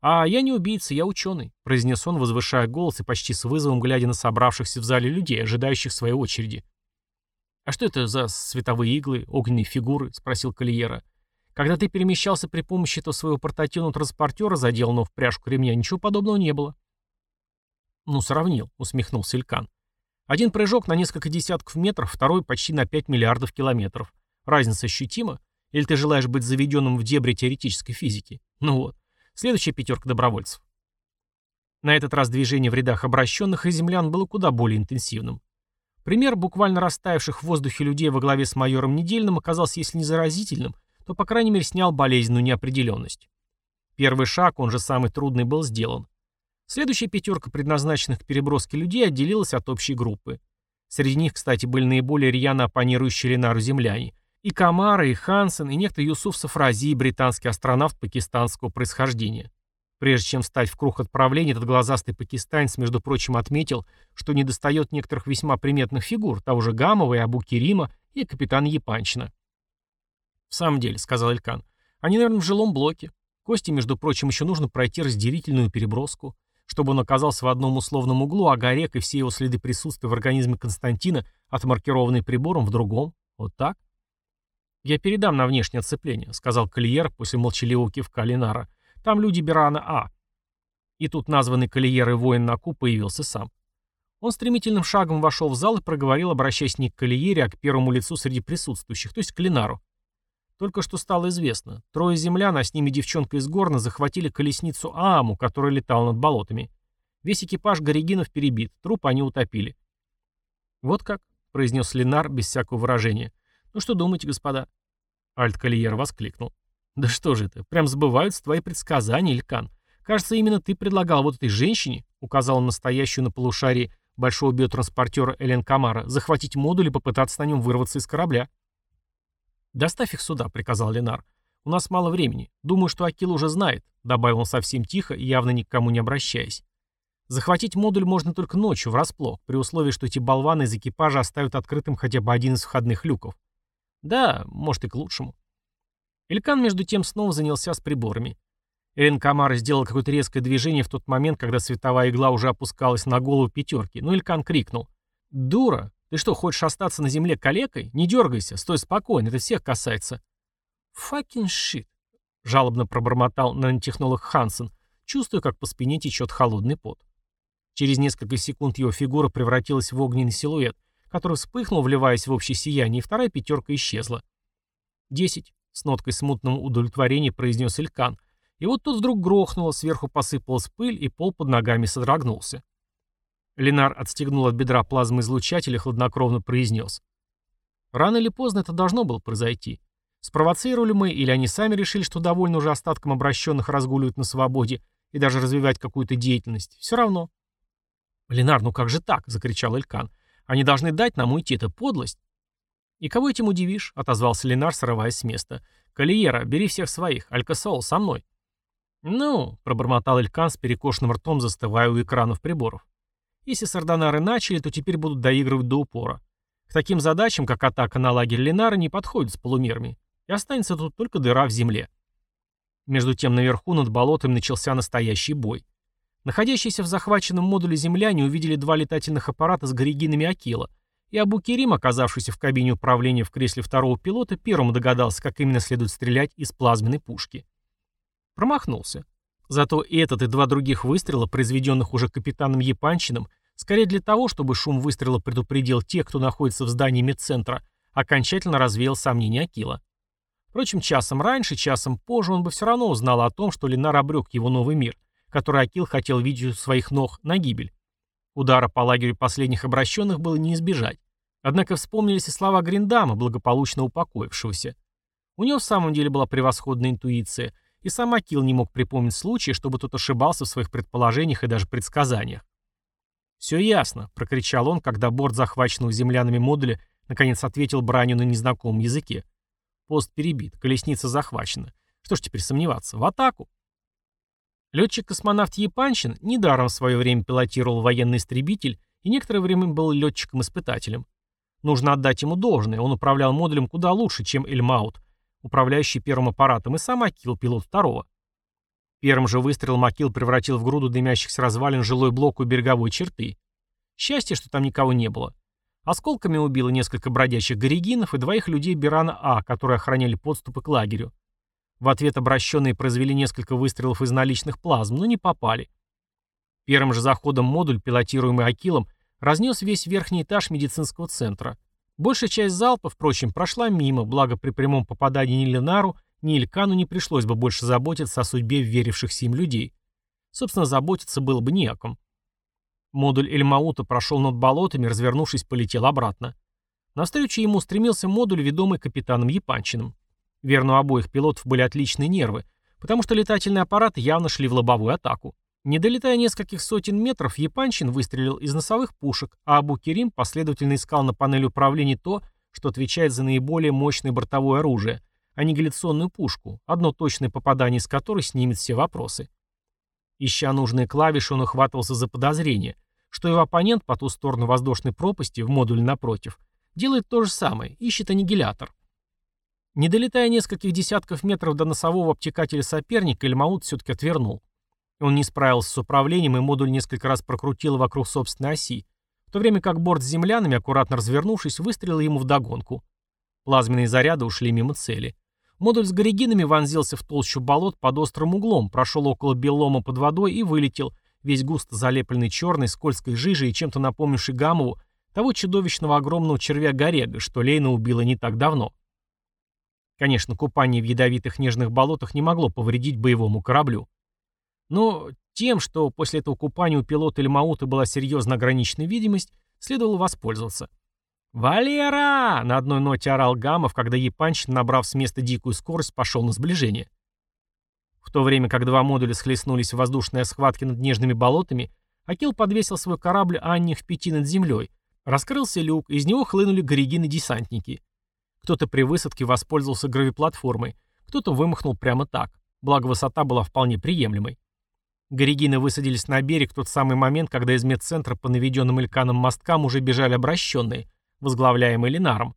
A: «А я не убийца, я ученый», — произнес он, возвышая голос и почти с вызовом глядя на собравшихся в зале людей, ожидающих своей очереди. «А что это за световые иглы, огненные фигуры?» — спросил Калиера. «Когда ты перемещался при помощи этого своего портативного транспортера, заделанного в пряжку ремня, ничего подобного не было». «Ну, сравнил», — усмехнулся Илькан. Один прыжок на несколько десятков метров, второй почти на 5 миллиардов километров. Разница ощутима? Или ты желаешь быть заведенным в дебри теоретической физики? Ну вот. Следующая пятерка добровольцев. На этот раз движение в рядах обращенных и землян было куда более интенсивным. Пример буквально растаявших в воздухе людей во главе с майором Недельным оказался, если не заразительным, то, по крайней мере, снял болезненную неопределенность. Первый шаг, он же самый трудный, был сделан. Следующая пятерка предназначенных к переброске людей отделилась от общей группы. Среди них, кстати, были наиболее рьяно оппонирующие Ленару земляне. И Камара, и Хансен, и некто Юсуф Сафрази, британский астронавт пакистанского происхождения. Прежде чем встать в круг отправления, этот глазастый пакистанец, между прочим, отметил, что недостает некоторых весьма приметных фигур, того же Гамова и Абу Керима, и капитана Япанчина. «В самом деле», — сказал Элькан, — «они, наверное, в жилом блоке. Кости, между прочим, еще нужно пройти разделительную переброску чтобы он оказался в одном условном углу, а Горек и все его следы присутствия в организме Константина, отмаркированные прибором, в другом. Вот так? «Я передам на внешнее оцепление», — сказал Кольер после молчаливого кивка Ленара. «Там люди Берана А». И тут названный Кольер и воин Наку появился сам. Он стремительным шагом вошел в зал и проговорил, обращаясь не к Кольере, а к первому лицу среди присутствующих, то есть к Ленару. Только что стало известно. Трое землян, а с ними девчонка из Горна, захватили колесницу Ааму, которая летала над болотами. Весь экипаж Горегинов перебит, труп они утопили. «Вот как», — произнес Ленар без всякого выражения. «Ну что думаете, господа?» Альт-Кольер воскликнул. «Да что же это, прям сбываются твои предсказания, Илькан. Кажется, именно ты предлагал вот этой женщине, указал он настоящую на полушарии большого биотранспортера Элен Камара, захватить модуль и попытаться на нем вырваться из корабля». «Доставь их сюда», — приказал Ленар. «У нас мало времени. Думаю, что Акил уже знает», — добавил он совсем тихо, явно ни к кому не обращаясь. «Захватить модуль можно только ночью, врасплох, при условии, что эти болваны из экипажа оставят открытым хотя бы один из входных люков. Да, может и к лучшему». Илькан между тем снова занялся с приборами. Элен Камара сделал какое-то резкое движение в тот момент, когда световая игла уже опускалась на голову пятерки, но Илькан крикнул. «Дура! Ты что, хочешь остаться на земле калекой? Не дергайся, стой спокойно, это всех касается. Fucking shit, жалобно пробормотал нанотехнолог Хансен, чувствуя, как по спине течет холодный пот. Через несколько секунд его фигура превратилась в огненный силуэт, который вспыхнул, вливаясь в общее сияние, и вторая пятерка исчезла. «Десять», — с ноткой смутного удовлетворения произнес Илькан. И вот тут вдруг грохнуло, сверху посыпалась пыль, и пол под ногами содрогнулся. Ленар отстегнул от бедра плазмоизлучатель и хладнокровно произнес. Рано или поздно это должно было произойти. Спровоцировали мы, или они сами решили, что довольно уже остатком обращенных разгуливать на свободе и даже развивать какую-то деятельность. Все равно. «Ленар, ну как же так?» — закричал Элькан. «Они должны дать нам уйти, это подлость». «И кого этим удивишь?» — отозвался Ленар, срываясь с места. «Калиера, бери всех своих. Алькасол, со мной». «Ну», — пробормотал Элькан с перекошенным ртом, застывая у экранов приборов. «Если сардонары начали, то теперь будут доигрывать до упора. К таким задачам, как атака на лагерь Ленара, не подходит с полумерами. И останется тут только дыра в земле». Между тем наверху над болотом начался настоящий бой. Находящиеся в захваченном модуле земляне увидели два летательных аппарата с горигинами Акила, и Абу Керим, оказавшийся в кабине управления в кресле второго пилота, первым догадался, как именно следует стрелять из плазменной пушки. Промахнулся. Зато этот, и два других выстрела, произведенных уже капитаном Епанчиным, скорее для того, чтобы шум выстрела предупредил тех, кто находится в здании медцентра, окончательно развеял сомнения Акила. Впрочем, часом раньше, часом позже он бы все равно узнал о том, что Ленар обрек его новый мир, который Акил хотел видеть у своих ног на гибель. Удара по лагерю последних обращенных было не избежать. Однако вспомнились и слова Гриндама, благополучно упокоившегося. У него в самом деле была превосходная интуиция – и сам Акил не мог припомнить случая, чтобы тот ошибался в своих предположениях и даже предсказаниях. «Все ясно», — прокричал он, когда борт захваченного землянами модуля наконец ответил бранью на незнакомом языке. Пост перебит, колесница захвачена. Что ж теперь сомневаться? В атаку! Летчик-космонавт Епанчин недаром в свое время пилотировал военный истребитель и некоторое время был летчиком-испытателем. Нужно отдать ему должное, он управлял модулем куда лучше, чем Эльмаут, управляющий первым аппаратом, и сам Акил, пилот второго. Первым же выстрелом Акил превратил в груду дымящихся развалин жилой блок у береговой черты. Счастье, что там никого не было. Осколками убило несколько бродячих горигинов и двоих людей Бирана А, которые охраняли подступы к лагерю. В ответ обращенные произвели несколько выстрелов из наличных плазм, но не попали. Первым же заходом модуль, пилотируемый Акилом, разнес весь верхний этаж медицинского центра. Большая часть залпа, впрочем, прошла мимо, благо при прямом попадании ни Ленару, ни Илькану не пришлось бы больше заботиться о судьбе верившихся им людей. Собственно, заботиться было бы не о ком. Модуль Эльмаута прошел над болотами, развернувшись, полетел обратно. Навстречу ему стремился модуль, ведомый капитаном Япанчиным. Верно, у обоих пилотов были отличные нервы, потому что летательные аппараты явно шли в лобовую атаку. Не долетая нескольких сотен метров, Епанчин выстрелил из носовых пушек, а Абу Керим последовательно искал на панели управления то, что отвечает за наиболее мощное бортовое оружие, аннигиляционную пушку, одно точное попадание из которой снимет все вопросы. Ища нужные клавиши, он ухватывался за подозрение, что его оппонент по ту сторону воздушной пропасти, в модуле напротив, делает то же самое, ищет аннигилятор. Не долетая нескольких десятков метров до носового обтекателя соперника, Эльмаут все-таки отвернул. Он не справился с управлением, и модуль несколько раз прокрутил вокруг собственной оси, в то время как борт с землянами, аккуратно развернувшись, выстрелил ему вдогонку. Плазменные заряды ушли мимо цели. Модуль с горигинами вонзился в толщу болот под острым углом, прошел около беллома под водой и вылетел, весь густо залепленный черной, скользкой жижей и чем-то напомнивший Гамову того чудовищного огромного червя Горега, что Лейна убила не так давно. Конечно, купание в ядовитых нежных болотах не могло повредить боевому кораблю. Но тем, что после этого купания у пилота Эльмаута была серьезно ограниченная видимость, следовало воспользоваться. «Валера!» — на одной ноте орал Гамов, когда Япанчин, набрав с места дикую скорость, пошел на сближение. В то время как два модуля схлестнулись в воздушной схватке над нежными болотами, Акил подвесил свой корабль Анне в пяти над землей. Раскрылся люк, из него хлынули горигины-десантники. Кто-то при высадке воспользовался гравиплатформой, кто-то вымахнул прямо так, благо высота была вполне приемлемой. Горигины высадились на берег в тот самый момент, когда из медцентра по наведенным Ильканом мосткам уже бежали обращенные, возглавляемые Ленаром.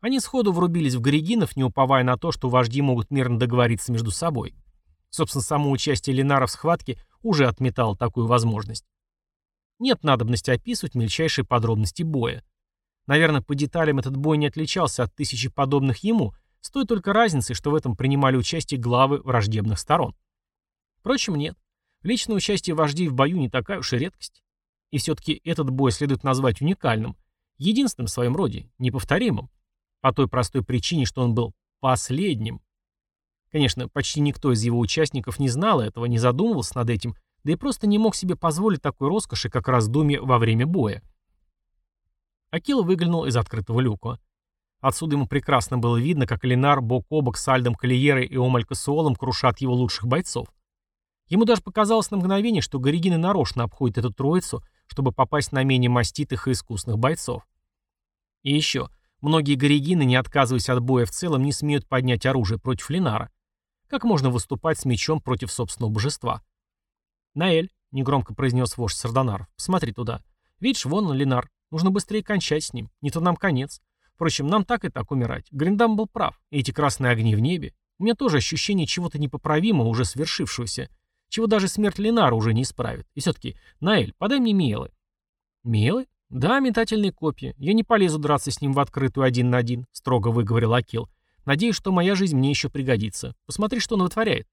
A: Они сходу врубились в Горигинов, не уповая на то, что вожди могут мирно договориться между собой. Собственно, само участие Ленара в схватке уже отметало такую возможность. Нет надобности описывать мельчайшие подробности боя. Наверное, по деталям этот бой не отличался от тысячи подобных ему, с той только разницей, что в этом принимали участие главы враждебных сторон. Впрочем, нет. Личное участие вождей в бою не такая уж и редкость. И все-таки этот бой следует назвать уникальным. Единственным в своем роде, неповторимым. По той простой причине, что он был последним. Конечно, почти никто из его участников не знал этого, не задумывался над этим, да и просто не мог себе позволить такой роскоши, как раздумье во время боя. Акил выглянул из открытого люка. Отсюда ему прекрасно было видно, как Ленар бок о бок с Альдом Калиерой и Омаль Суолом крушат его лучших бойцов. Ему даже показалось на мгновение, что Горигины нарочно обходит эту троицу, чтобы попасть на менее маститых и искусных бойцов. И еще, многие Горигины, не отказываясь от боя в целом, не смеют поднять оружие против Ленара. Как можно выступать с мечом против собственного божества? «Наэль», — негромко произнес вождь Сардонаров, — «смотри туда. Видишь, вон он, Ленар. Нужно быстрее кончать с ним. Не то нам конец. Впрочем, нам так и так умирать. Гриндам был прав. И эти красные огни в небе. У меня тоже ощущение чего-то непоправимого, уже свершившегося чего даже смерть Ленара уже не исправит. И все-таки, Наэль, подай мне мелы. Мелы? Да, метательные копья. Я не полезу драться с ним в открытую один на один, строго выговорил Акил. Надеюсь, что моя жизнь мне еще пригодится. Посмотри, что он вытворяет.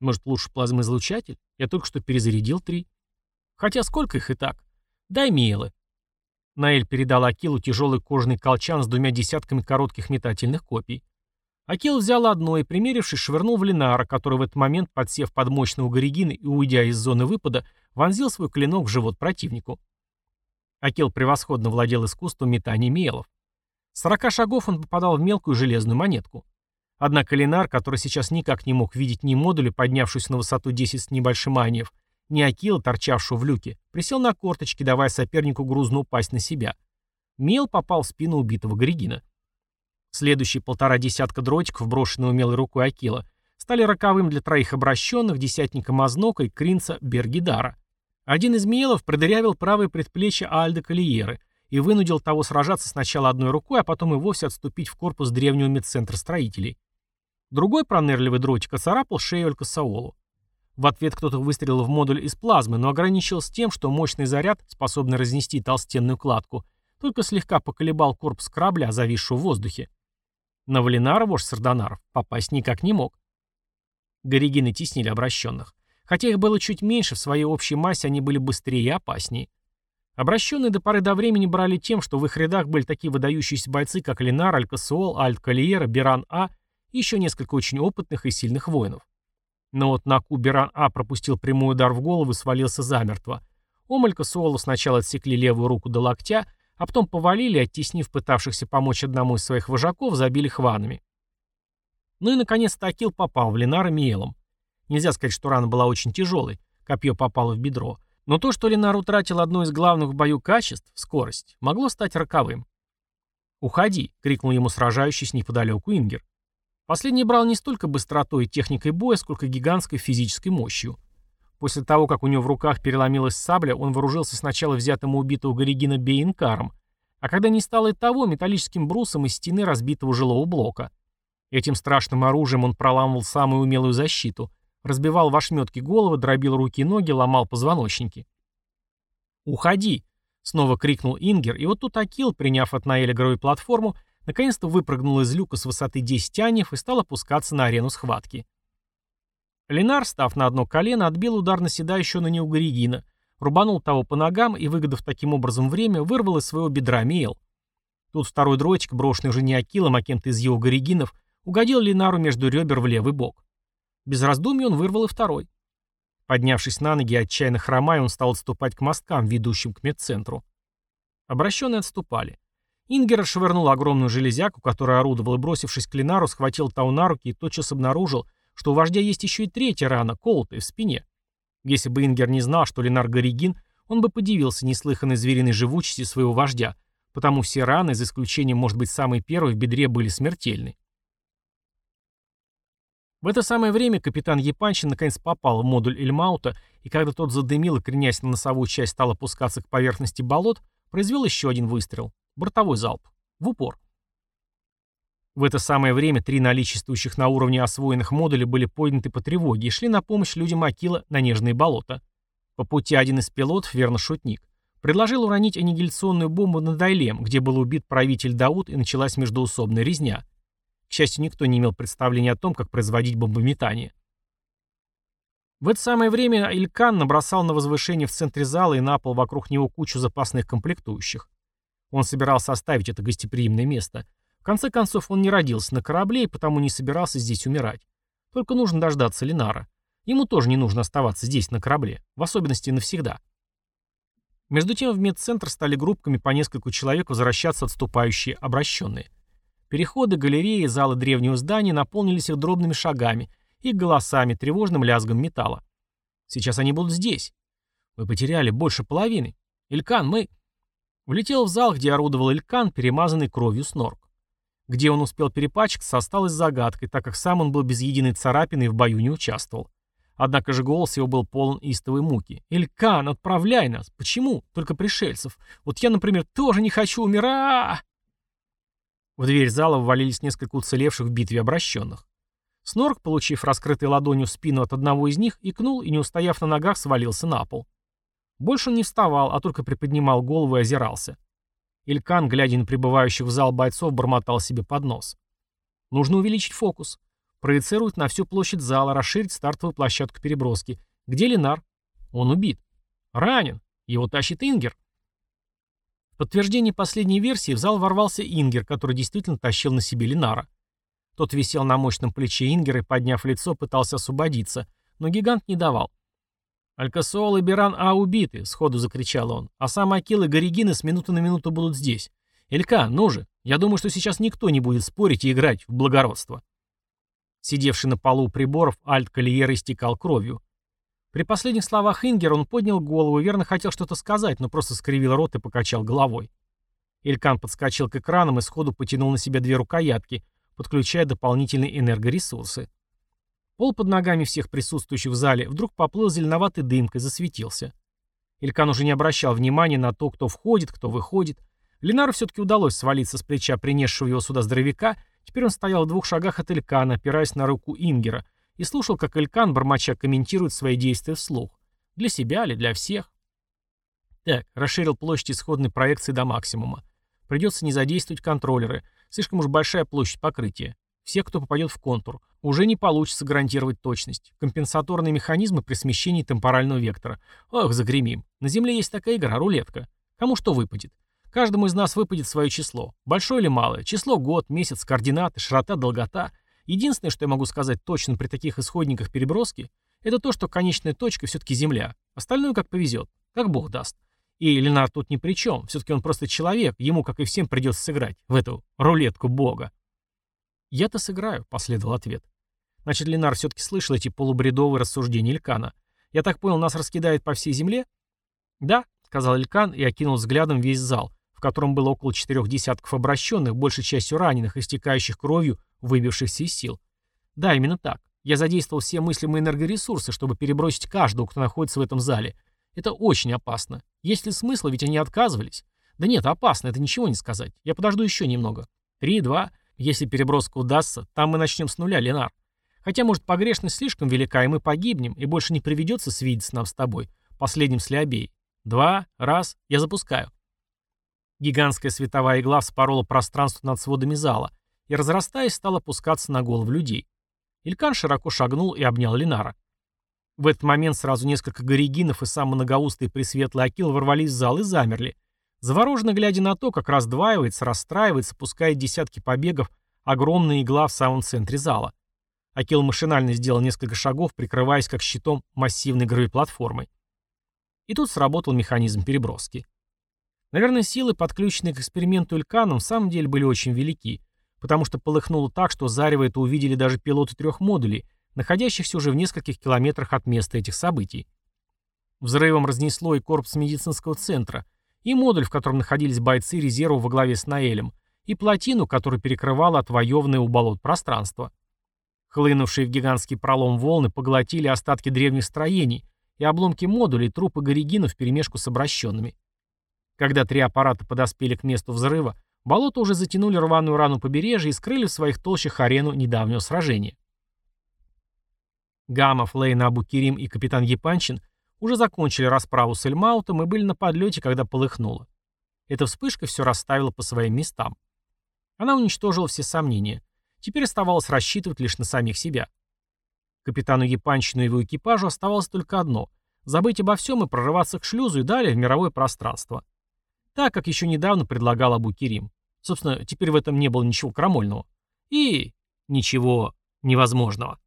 A: Может, лучше плазмоизлучатель? Я только что перезарядил три. Хотя сколько их и так? Дай мелы. Наэль передал Акилу тяжелый кожаный колчан с двумя десятками коротких метательных копий. Акил взял одно и, примерившись, швырнул в Ленара, который в этот момент, подсев под мощного Горигина и уйдя из зоны выпада, вонзил свой клинок в живот противнику. Акил превосходно владел искусством метания мелов. С сорока шагов он попадал в мелкую железную монетку. Однако Ленар, который сейчас никак не мог видеть ни модуля, поднявшуюся на высоту 10 с небольшим аниев, ни Акила, торчавшего в люке, присел на корточки, давая сопернику грузно упасть на себя. Мел попал в спину убитого Горигина. Следующие полтора десятка дротиков, брошенные умелой рукой Акила, стали роковым для троих обращенных, десятника Мазнока и Кринца Бергидара. Один из Миелов продырявил правое предплечье Альда Калиеры и вынудил того сражаться сначала одной рукой, а потом и вовсе отступить в корпус древнего медцентра строителей. Другой пронырливый дротик оцарапал шею Алькасаолу. В ответ кто-то выстрелил в модуль из плазмы, но ограничился тем, что мощный заряд, способный разнести толстенную кладку, только слегка поколебал корпус корабля, зависшего в воздухе. На Валинара вождь Сардонаров попасть никак не мог. Горигины теснили обращенных. Хотя их было чуть меньше, в своей общей массе они были быстрее и опаснее. Обращенные до поры до времени брали тем, что в их рядах были такие выдающиеся бойцы, как Ленар, Алькасуол, Альт Калиера, Биран А и еще несколько очень опытных и сильных воинов. Но вот Наку Биран А пропустил прямой удар в голову и свалился замертво. Суолу сначала отсекли левую руку до локтя, а потом повалили, оттеснив пытавшихся помочь одному из своих вожаков, забили хванами. Ну и, наконец-то, Акил попал в Ленара Миелом. Нельзя сказать, что рана была очень тяжелой, копье попало в бедро, но то, что Ленар утратил одно из главных в бою качеств, скорость, могло стать роковым. «Уходи!» — крикнул ему сражающийся неподалеку Ингер. Последний брал не столько быстротой и техникой боя, сколько гигантской физической мощью. После того, как у него в руках переломилась сабля, он вооружился сначала взятым у убитого Горигина Бейнкаром, а когда не стало и того, металлическим брусом из стены разбитого жилого блока. Этим страшным оружием он проламывал самую умелую защиту, разбивал в ошметки головы, дробил руки и ноги, ломал позвоночники. «Уходи!» — снова крикнул Ингер, и вот тут Акил, приняв от Наэля грою платформу, наконец-то выпрыгнул из люка с высоты 10 аньев и стал опускаться на арену схватки. Ленар, став на одно колено, отбил удар наседающего на него Горигина, рубанул того по ногам и, выгодав таким образом время, вырвал из своего бедра мел. Тут второй дротик, брошенный уже не Акилом, а кем-то из его Горигинов, угодил Ленару между ребер в левый бок. Без раздумий он вырвал и второй. Поднявшись на ноги, отчаянно хромая, он стал отступать к мосткам, ведущим к медцентру. Обращенные отступали. Ингер швырнул огромную железяку, которая орудовала, бросившись к Ленару, схватил того на руки и тотчас обнаружил, что у вождя есть еще и третья рана, колотая в спине. Если бы Ингер не знал, что Ленар Горигин, он бы подивился неслыханной звериной живучести своего вождя, потому все раны, за исключением, может быть, самой первой, в бедре были смертельны. В это самое время капитан Епанчин наконец попал в модуль Эльмаута, и когда тот задымил и, кренясь на носовую часть, стал опускаться к поверхности болот, произвел еще один выстрел. Бортовой залп. В упор. В это самое время три наличествующих на уровне освоенных модуля были подняты по тревоге и шли на помощь людям Акила на нежные болота. По пути один из пилотов, верно шутник, предложил уронить аннигиляционную бомбу на Дайлем, где был убит правитель Дауд и началась междоусобная резня. К счастью, никто не имел представления о том, как производить бомбометание. В это самое время Илькан набросал на возвышение в центре зала и на пол вокруг него кучу запасных комплектующих. Он собирался оставить это гостеприимное место. Конце концов, он не родился на корабле и потому не собирался здесь умирать. Только нужно дождаться Ленара. Ему тоже не нужно оставаться здесь, на корабле, в особенности навсегда. Между тем в медцентр стали группками по нескольку человек возвращаться отступающие обращенные. Переходы, галереи, залы древнего здания наполнились их дробными шагами, их голосами, тревожным лязгом металла. Сейчас они будут здесь. Мы потеряли больше половины. Илькан, мы... Влетел в зал, где орудовал Илькан, перемазанный кровью снорк. Где он успел перепачкаться, осталось загадкой, так как сам он был без единой царапины и в бою не участвовал. Однако же голос его был полон истовой муки. «Элькан, отправляй нас! Почему? Только пришельцев. Вот я, например, тоже не хочу умирать!» В дверь зала ввалились несколько уцелевших в битве обращенных. Снорк, получив раскрытой ладонью спину от одного из них, икнул и, не устояв на ногах, свалился на пол. Больше он не вставал, а только приподнимал голову и озирался. Илькан, глядя на прибывающих в зал бойцов, бормотал себе под нос. «Нужно увеличить фокус. Проецировать на всю площадь зала, расширить стартовую площадку переброски. Где Ленар? Он убит. Ранен. Его тащит Ингер. В подтверждение последней версии в зал ворвался Ингер, который действительно тащил на себе Ленара. Тот висел на мощном плече Ингера и, подняв лицо, пытался освободиться, но гигант не давал. «Алькасол и Беран А убиты!» — сходу закричал он. «А сам Акил и Горигины с минуты на минуту будут здесь. Элька, ну же! Я думаю, что сейчас никто не будет спорить и играть в благородство». Сидевший на полу приборов, альт Калиера истекал кровью. При последних словах Ингер он поднял голову и верно хотел что-то сказать, но просто скривил рот и покачал головой. Илькан подскочил к экранам и сходу потянул на себя две рукоятки, подключая дополнительные энергоресурсы. Пол под ногами всех присутствующих в зале вдруг поплыл зеленоватой дымкой, засветился. Илькан уже не обращал внимания на то, кто входит, кто выходит. Ленару все-таки удалось свалиться с плеча принесшего его сюда здоровяка Теперь он стоял в двух шагах от Элькана, опираясь на руку Ингера, и слушал, как Элькан, бормоча, комментирует свои действия вслух. Для себя или для всех? Так, расширил площадь исходной проекции до максимума. Придется не задействовать контроллеры. Слишком уж большая площадь покрытия. Все, кто попадет в контур. Уже не получится гарантировать точность. Компенсаторные механизмы при смещении темпорального вектора. Ох, загремим. На Земле есть такая игра, рулетка. Кому что выпадет. Каждому из нас выпадет свое число. Большое или малое. Число, год, месяц, координаты, широта, долгота. Единственное, что я могу сказать точно при таких исходниках переброски, это то, что конечная точка все-таки Земля. Остальное как повезет. Как Бог даст. И Ленар тут ни при чем. Все-таки он просто человек. Ему, как и всем, придется сыграть в эту рулетку Бога. «Я-то сыграю», — последовал ответ. Значит, Ленар все-таки слышал эти полубредовые рассуждения Илькана. «Я так понял, нас раскидает по всей земле?» «Да», — сказал Илькан и окинул взглядом весь зал, котором было около четырех десятков обращенных, большей частью раненых, истекающих кровью, выбившихся из сил. Да, именно так. Я задействовал все мыслимые энергоресурсы, чтобы перебросить каждого, кто находится в этом зале. Это очень опасно. Есть ли смысл, ведь они отказывались. Да нет, опасно, это ничего не сказать. Я подожду еще немного. Три, два. Если переброска удастся, там мы начнем с нуля, Ленар. Хотя, может, погрешность слишком велика, и мы погибнем, и больше не приведется свидеться нам с тобой, последним слябей. Два, раз, я запускаю. Гигантская световая игла вспорола пространство над сводами зала и, разрастаясь, стала опускаться на голову людей. Илькан широко шагнул и обнял Линара. В этот момент сразу несколько горигинов и сам многоустый пресветлый Акил ворвались в зал и замерли, завороженно глядя на то, как раздваивается, расстраивается, пускает десятки побегов огромная игла в самом центре зала. Акил машинально сделал несколько шагов, прикрываясь как щитом массивной гравиплатформой. И тут сработал механизм переброски. Наверное, силы, подключенные к эксперименту Ильканом, в самом деле были очень велики, потому что полыхнуло так, что зарево это увидели даже пилоты трех модулей, находящихся уже в нескольких километрах от места этих событий. Взрывом разнесло и корпус медицинского центра, и модуль, в котором находились бойцы резерва во главе с Наэлем, и плотину, которую перекрывало отвоеванное у болот пространство. Хлынувшие в гигантский пролом волны поглотили остатки древних строений и обломки модулей, трупы горигинов вперемешку с обращенными. Когда три аппарата подоспели к месту взрыва, болото уже затянули рваную рану побережья и скрыли в своих толщах арену недавнего сражения. Гамов, Лейн, Абу-Кирим и капитан Епанчин уже закончили расправу с Эльмаутом и были на подлете, когда полыхнуло. Эта вспышка все расставила по своим местам. Она уничтожила все сомнения. Теперь оставалось рассчитывать лишь на самих себя. Капитану Епанчину и его экипажу оставалось только одно — забыть обо всем и прорываться к шлюзу и далее в мировое пространство. Так, как еще недавно предлагал Абу Керим. Собственно, теперь в этом не было ничего крамольного. И ничего невозможного.